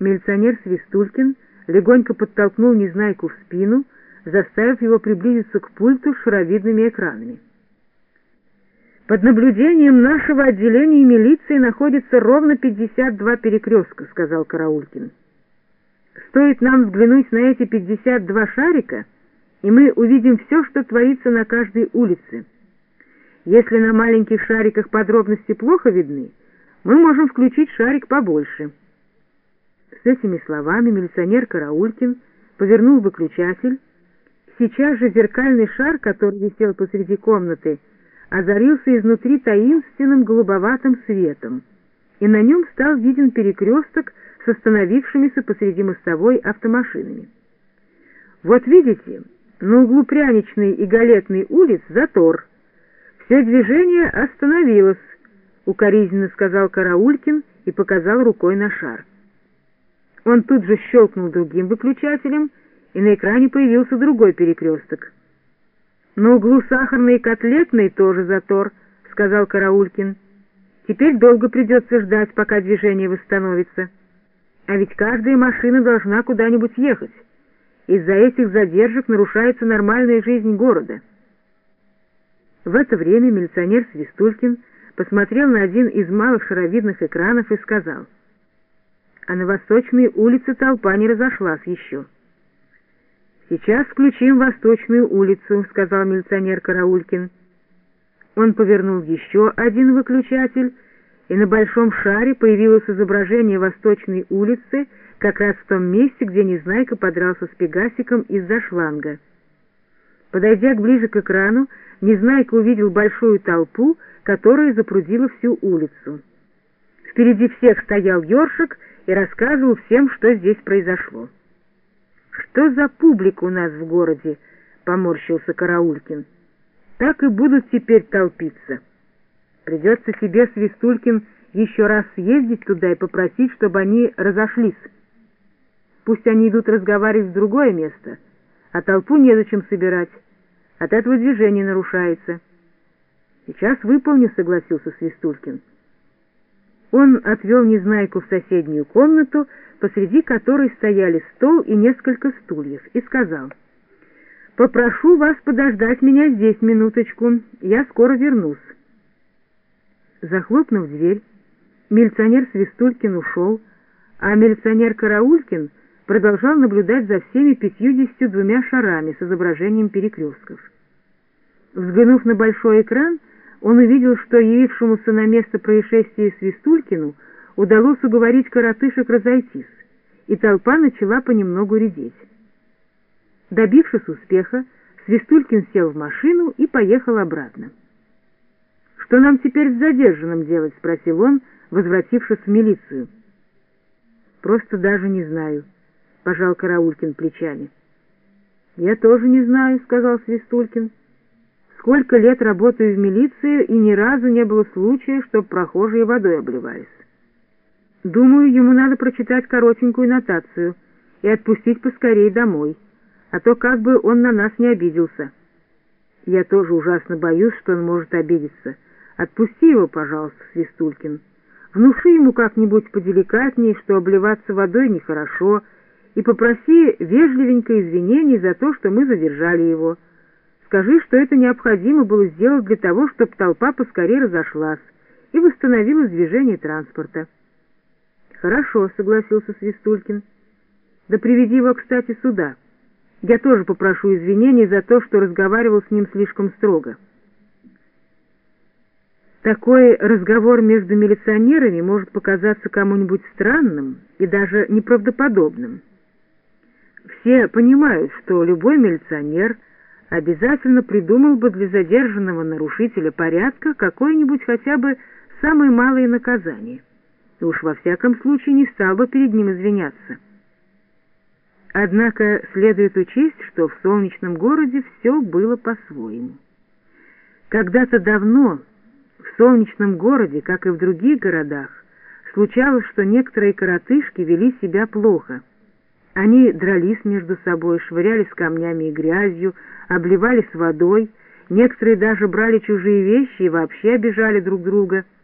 Милиционер Свистулькин легонько подтолкнул Незнайку в спину, заставив его приблизиться к пульту с шаровидными экранами. «Под наблюдением нашего отделения милиции находится ровно 52 перекрестка», — сказал Караулькин. «Стоит нам взглянуть на эти 52 шарика, и мы увидим все, что творится на каждой улице. Если на маленьких шариках подробности плохо видны, мы можем включить шарик побольше». С этими словами милиционер Караулькин повернул выключатель. Сейчас же зеркальный шар, который висел посреди комнаты, озарился изнутри таинственным голубоватым светом, и на нем стал виден перекресток с остановившимися посреди мостовой автомашинами. «Вот видите, на углу Пряничной и Галетной улиц затор. Все движение остановилось», — укоризненно сказал Караулькин и показал рукой на шар. Он тут же щелкнул другим выключателем, и на экране появился другой перекресток. «На углу сахарной и котлетной тоже затор», — сказал Караулькин. «Теперь долго придется ждать, пока движение восстановится. А ведь каждая машина должна куда-нибудь ехать. Из-за этих задержек нарушается нормальная жизнь города». В это время милиционер Свистулькин посмотрел на один из малых шаровидных экранов и сказал — а на Восточной улице толпа не разошлась еще. «Сейчас включим Восточную улицу», — сказал милиционер Караулькин. Он повернул еще один выключатель, и на большом шаре появилось изображение Восточной улицы как раз в том месте, где Незнайка подрался с Пегасиком из-за шланга. Подойдя ближе к экрану, Незнайка увидел большую толпу, которая запрудила всю улицу. Впереди всех стоял ёршик и рассказывал всем, что здесь произошло. «Что за публика у нас в городе?» — поморщился Караулькин. «Так и будут теперь толпиться. Придется тебе, Свистулькин, еще раз съездить туда и попросить, чтобы они разошлись. Пусть они идут разговаривать в другое место, а толпу незачем собирать. От этого движение нарушается». «Сейчас выполню», — согласился Свистулькин. Он отвел Незнайку в соседнюю комнату, посреди которой стояли стол и несколько стульев, и сказал, «Попрошу вас подождать меня здесь минуточку, я скоро вернусь». Захлопнув дверь, милиционер Свистулькин ушел, а милиционер Караулькин продолжал наблюдать за всеми пятьюдесятью двумя шарами с изображением перекрестков. Взглянув на большой экран, он увидел, что явившемуся на место происшествия Свистулькину удалось уговорить коротышек разойтись, и толпа начала понемногу редеть. Добившись успеха, Свистулькин сел в машину и поехал обратно. «Что нам теперь с задержанным делать?» — спросил он, возвратившись в милицию. «Просто даже не знаю», — пожал Караулькин плечами. «Я тоже не знаю», — сказал Свистулькин. Сколько лет работаю в милиции, и ни разу не было случая, чтобы прохожие водой обливались. Думаю, ему надо прочитать коротенькую нотацию и отпустить поскорее домой, а то как бы он на нас не обиделся. Я тоже ужасно боюсь, что он может обидеться. Отпусти его, пожалуйста, Свистулькин. Внуши ему как-нибудь поделикатнее, что обливаться водой нехорошо, и попроси вежливенько извинений за то, что мы задержали его. Скажи, что это необходимо было сделать для того, чтобы толпа поскорее разошлась и восстановилось движение транспорта. «Хорошо», — согласился Свистулькин. «Да приведи его, кстати, сюда. Я тоже попрошу извинений за то, что разговаривал с ним слишком строго». Такой разговор между милиционерами может показаться кому-нибудь странным и даже неправдоподобным. Все понимают, что любой милиционер — обязательно придумал бы для задержанного нарушителя порядка какое-нибудь хотя бы самое малое наказание, и уж во всяком случае не стал бы перед ним извиняться. Однако следует учесть, что в солнечном городе все было по-своему. Когда-то давно в солнечном городе, как и в других городах, случалось, что некоторые коротышки вели себя плохо – они дрались между собой, швырялись камнями и грязью, обливались водой, некоторые даже брали чужие вещи и вообще обижали друг друга —